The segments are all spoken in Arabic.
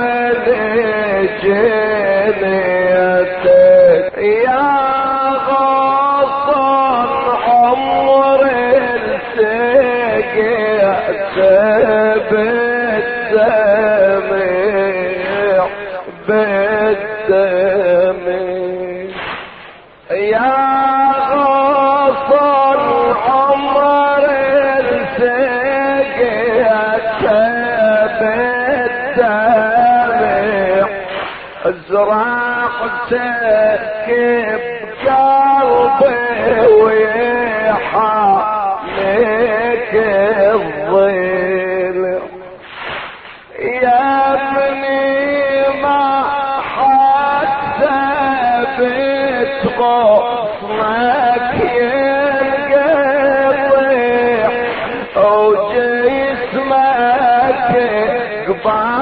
يا بني جنيتك يا زرعتك بقلبي ويحاميك الظل. يا ابني ما حتى بتغصنك ينقطع وجسمك قبالي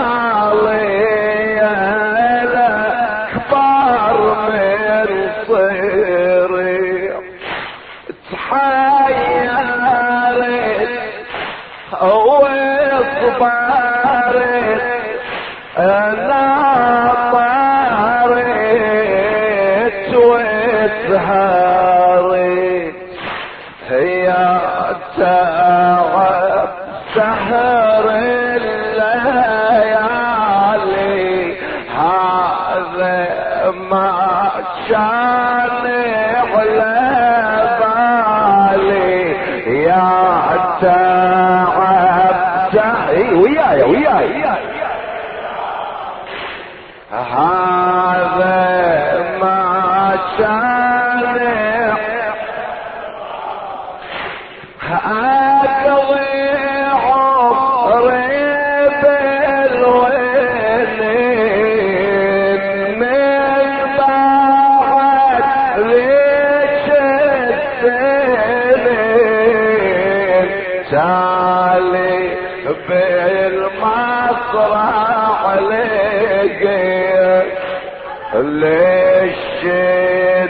تعب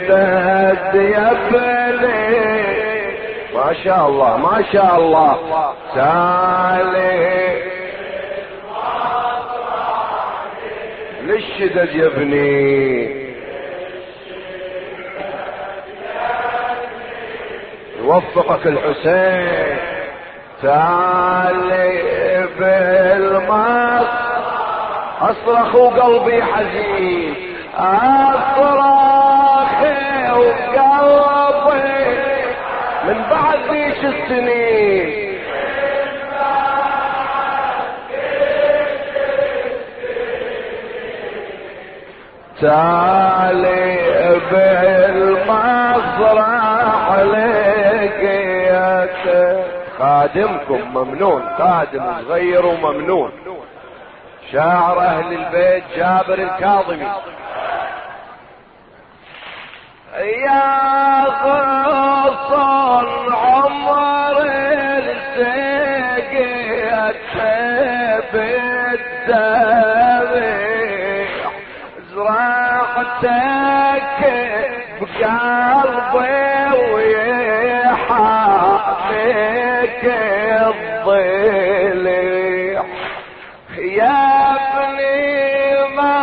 شدد يا بني ما شاء الله ما شاء الله. تعالي ليش شدد يا ابني؟ يوفقك الحسين. تعالي بالمص أصرخ وقلبي حزين. اصرخ وقلبي من بعد ذيك السنين. تعالي بالمصرع لقيت خادمكم ممنون خادم صغير وممنون. شاعر أهل البيت جابر الكاظمي. يا غصن عمر السقيت بالدمع. زرعتك بقلبي ويحاميك الضلع يا ابني ما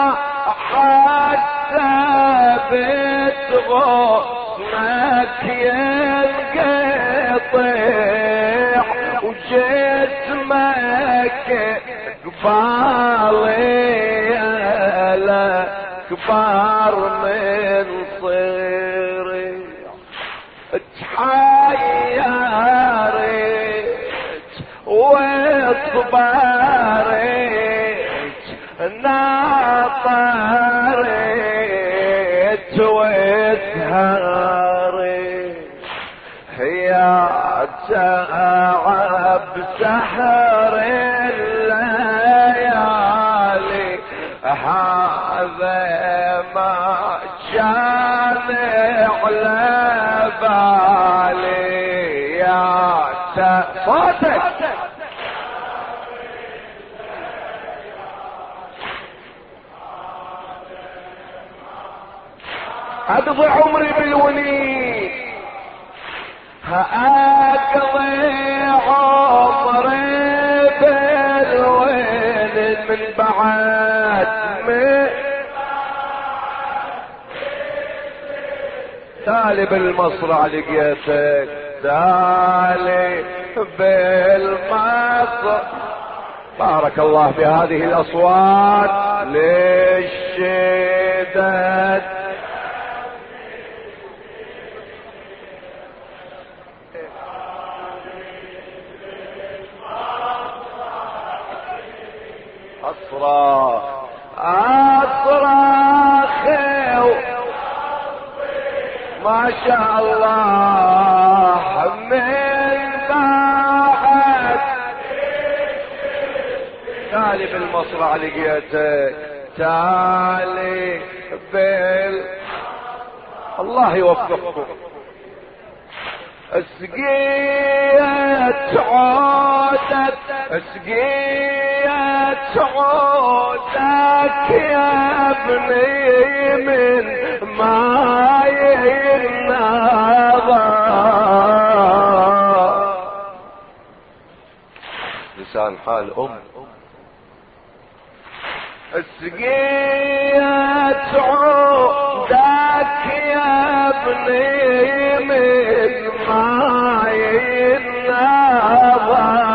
حتى بتغصنك ينقطع وجسمك قبالي لا كبار من وتهاري يا تعب سحر الليالي. هذا ما كان على بالي. يا صوتك اقضي عمري بالونين اقضي عمري بالوين من بعد تالي بالمصرع لقيتك تالي بالمصرع بارك الله بهذه الأصوات للشدد أصراخ أصراخ ما شاء الله. من بعد. تالي بالمصرع لقيتك. تالي بال. الله يوفقكم. أسقيت عودت أسقيت عودك يا أبني من ماي النظر لسان حال أم. أسقيت عودك يا أبني حسبت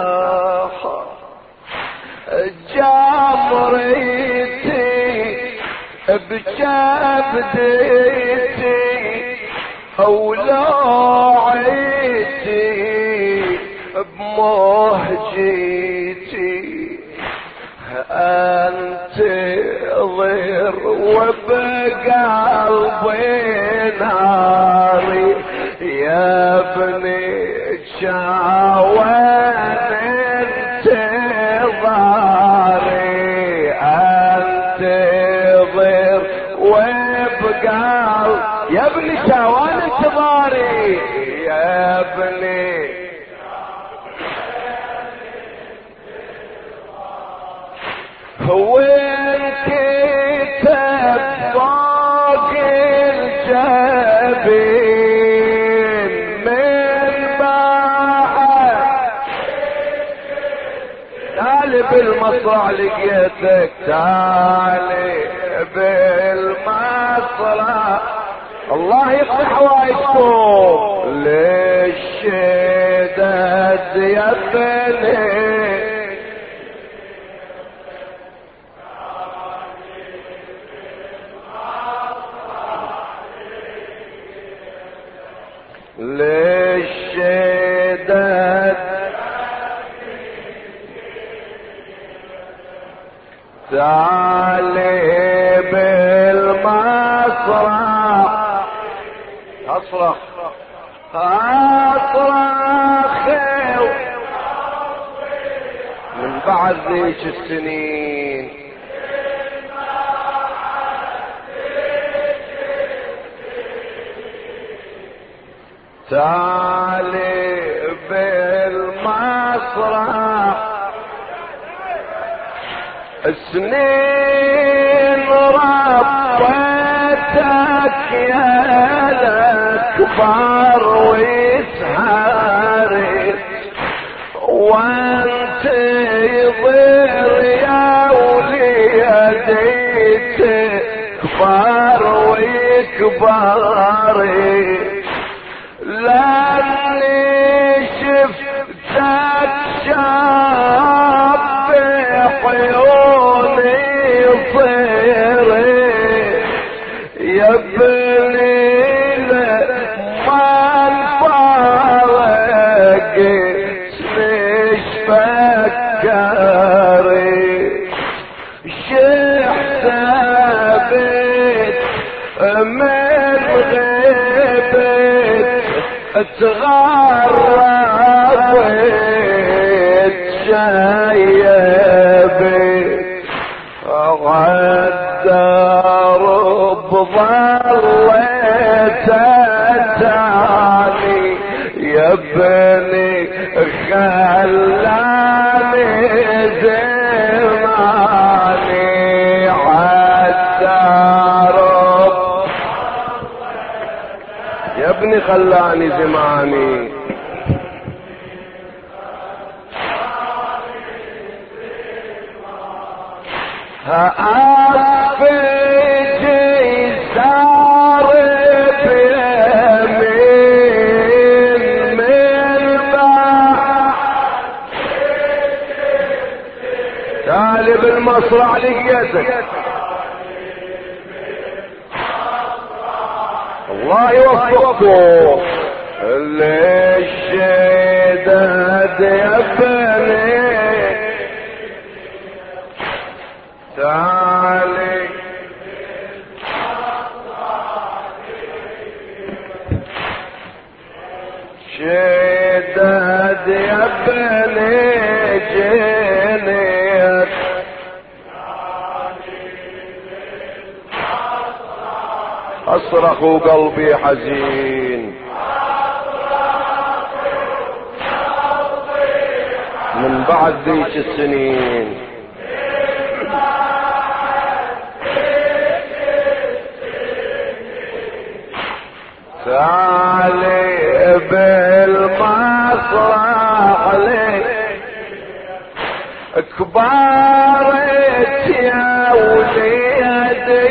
النخر جامريتي بكبديتي اولوعيتي بمهجيتي انتظر وبقلبي ناري يا ابني شاوان يا ابني شاوان انتظاري يا ابني هو الكتاب فوق الجبين؟ من بعد. تعالي بالمصرع لقيتك تعالي بالمصرع. الله يقضي حوائجكم للشدد يا بني. للشدد تعالي بالمصرع اصرخ اصرخ من بعد ذيك السنين. تعالي بالمسرح. سنين ربيتك يا الاكبر اكبر ويسهر. وانتظر يا وليدي تكبر ويكبر لأني شفتك شاب تغربت شايبت غدر بظلت تاني يا ابني خلاني ابني خلاني زماني هأفجي سار بيمين من بالمصرع لقيتك الله يوفقكم. ليش شدد اصرخ قلبي حزين. من بعد ذيك السنين. تعالي بالمسرح لي. كبارت يا وليدي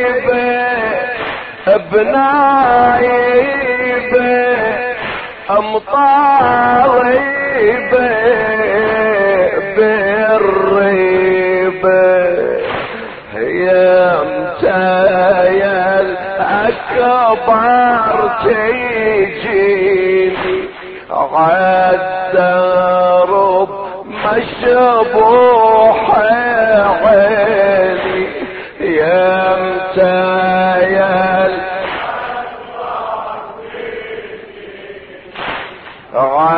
بنايبه امطاريبه بالريبه يا متايا الأكبر تيجيني عالدرب مشبوح عيني. يا متايا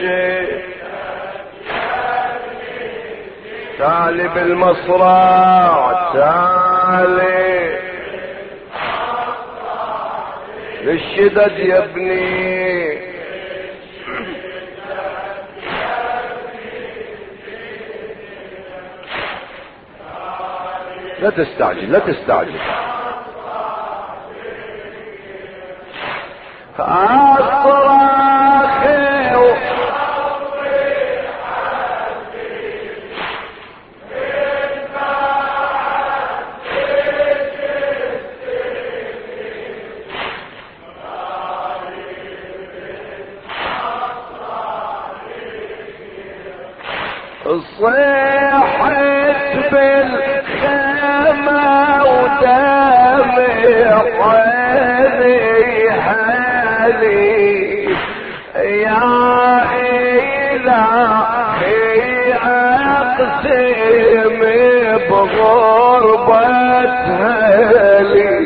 ليش تعالي بالمصرع تعالي للشدد يا ابني. لا تستعجل لا تستعجل. أقسم بغربة هلي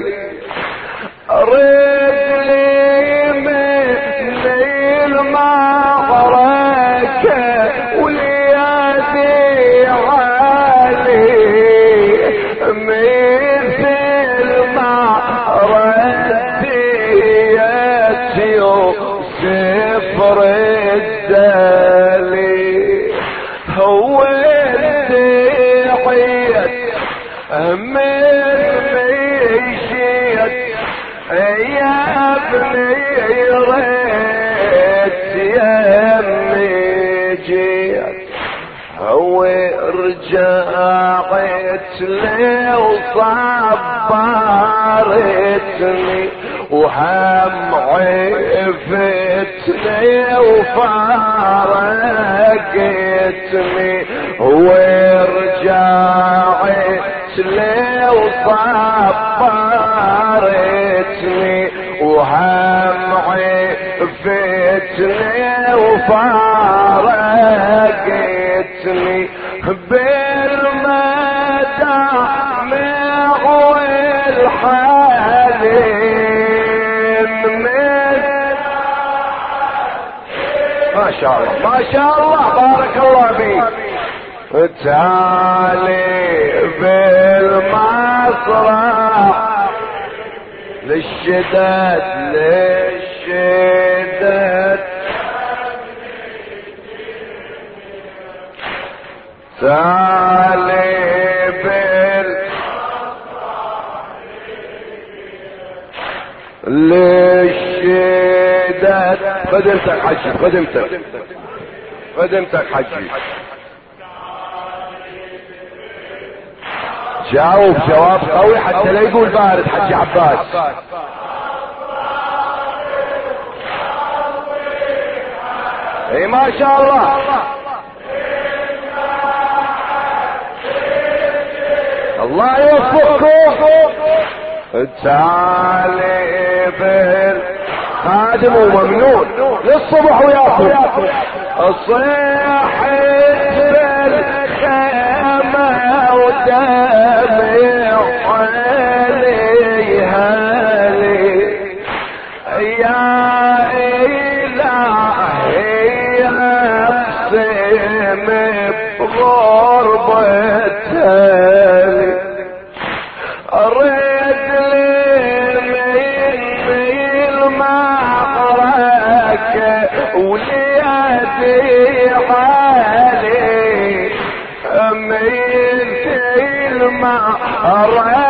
رجعت لي وصبرتني وهم عفتني وفارقتني ورجعت لي وصبرتني وهم عفتني وفارقتني بالمدامع شاء الله. ما شاء الله. بارك الله فيك. تعالي بالمسرح. للشداد للشداد تعالي بال للشداد خدمتك حجي خدمتك خدمتك حجي جاوب جواب قوي حتى لا يقول بارد حجي عباس. إي ما شاء الله. الله يوفقكم. تعالي بال خادم وممنون. للصبح وياكم. صيحت بالخيمة ودمع علي المعركة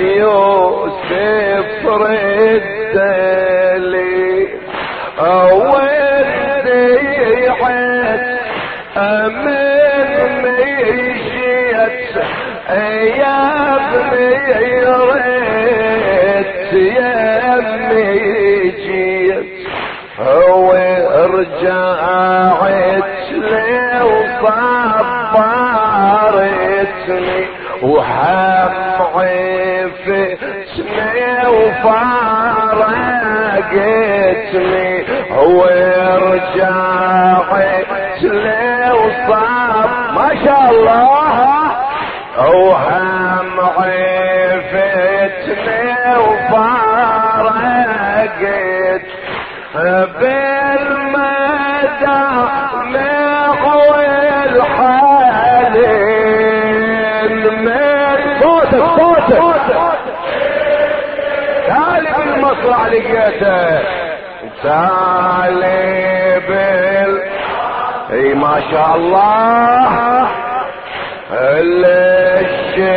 يوسف ردلي أودي عد أمن مشيت يا ابني ريت يا امي جيت هو رجعت وصبرتني وهم عفتني وفارقتني هو رجعت لي وصب ما شاء الله. وهم عفتني وفارقت بالمدامع والحالين من صوتك صوتك تعالي بالمصرع لقيته تعالي بال إي ما شاء الله.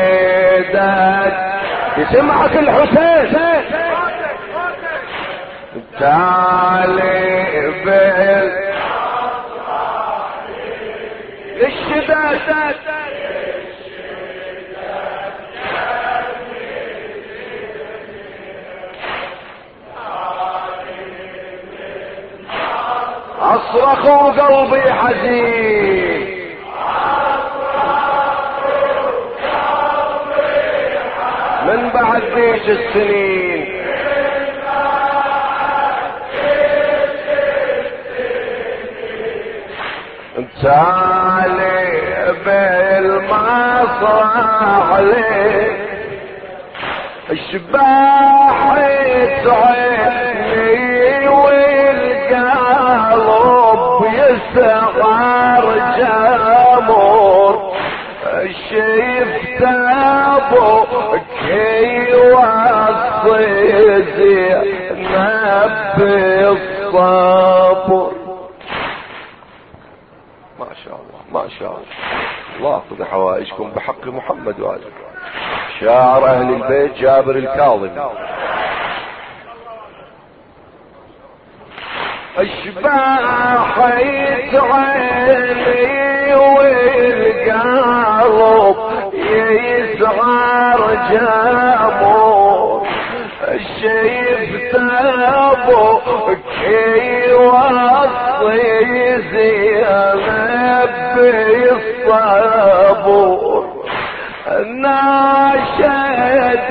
الشداد يسمعك الحسين. تعالي بال الشداد أصرخ وقلبي حزين. من بعد ذيك السنين. تعالي بالمسرح لي. اشباح عيني والقلب يسعر جمور شفت أبوك يوصي زينب بالصبر ما شاء الله ما شاء الله. الله اقضي حوائجكم بحق محمد وآله شاعر أهل البيت جابر الكاظم اشباح عيني والقلب يسعر جامور شيفت أبوك يوصي زينب بالصبور ناشدت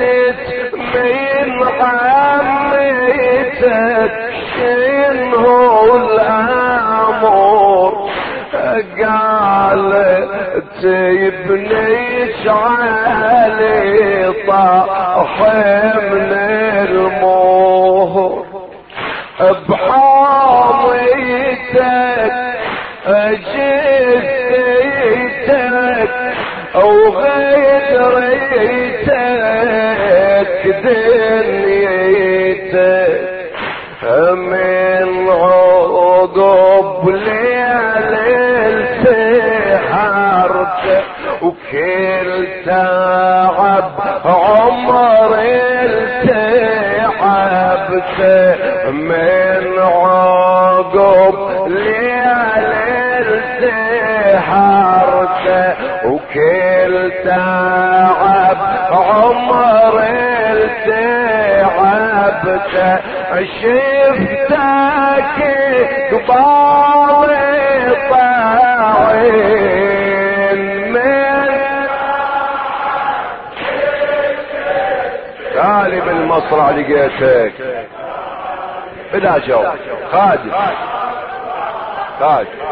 من عمتك شنو الأمور. قالت ابني علي طاح من المهر بحاضيتك جثيتك أو غيريتك عقب ليل سحرت وكل تعب عمر التعبت من عقب ليل سحرت وكل تعب عمر التعبت شفتك قبال طاعين من تعالي بالمصرع لقيتك. بلا جو. خادم. خادم.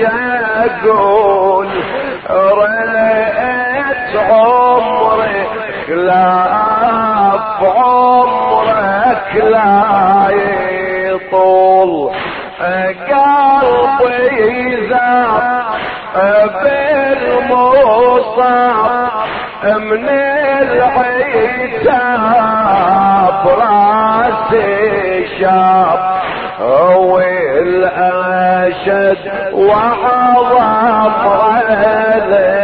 شاقول رأيت عمري خلاف عمرك لا يطول. قلبي ذاب بالمصاب من العتاب رأسي شاب. والأشد وعظم علي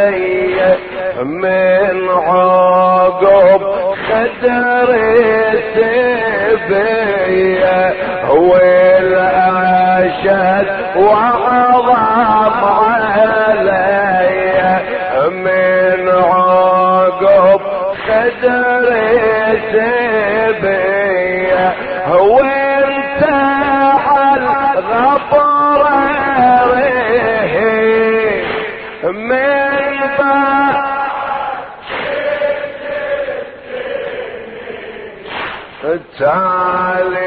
من عقب خدر سبية والأشد وعظم علي من عقب من بعد تعالي بال